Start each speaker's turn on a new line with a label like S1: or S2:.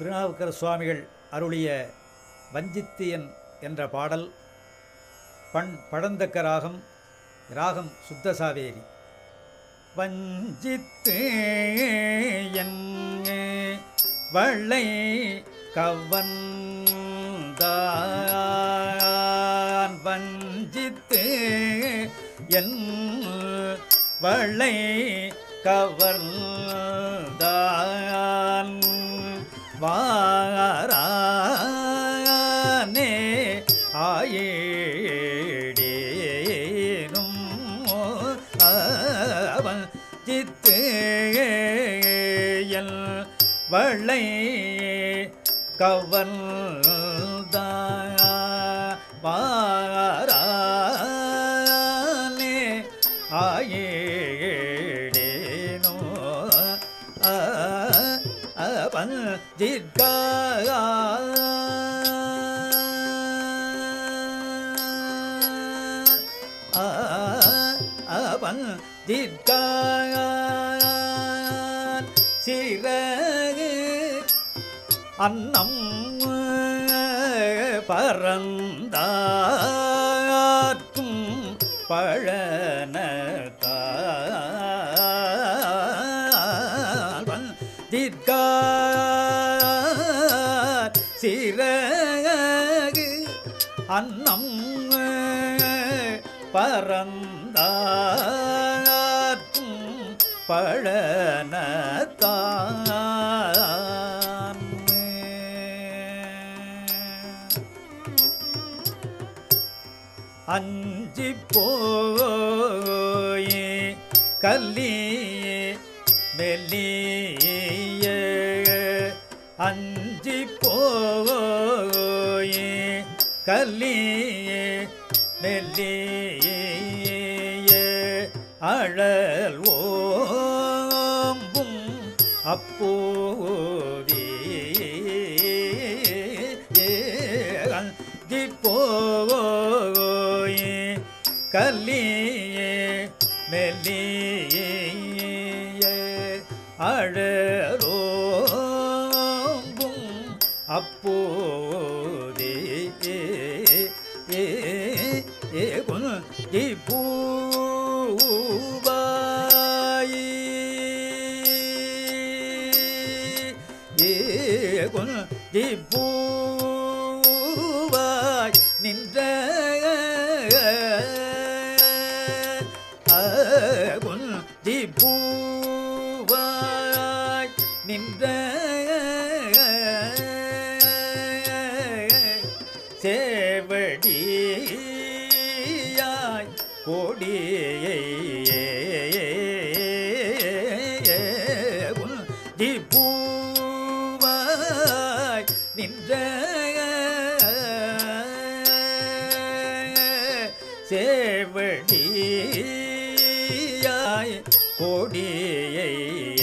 S1: திருநாவுக்கர சுவாமிகள் அருளிய வஞ்சித்தியன் என்ற பாடல் பண் பழந்தக்க ராகம் ராகம் சுத்தசாவேரி வஞ்சித்து என் வள்ளை கவன்தான் வஞ்சித்து என் வள்ளை கவர்ந்த ஆயேடேனும் அவன் சித்து எல் வளை கவர்ந்தா வாரானே ஆயேடேனோ அவன் ஜித்கா அவன் சிறகு அன்னம் பரந்தாற்றும் பழனத்தால் தித்தார் சிறகு அன்னம் பரந்தாற்றும் பழனத்தான் அஞ்சி போய் கல்லி மெல்லிய. அஞ்சி போய் கல்லியே மெல்லிய அழல் ஓம்பும் அப்போவி அஞ்சி கல்லியே மெல்லிய அழலோம்பும் அப்போ குஞ்சி பூவாயி ஏ நின்ற குஞ்சி பூவாய் நின்ற கோடியே குஞ்சி பூவாய் நின்ற சேவடியாய் கொடியை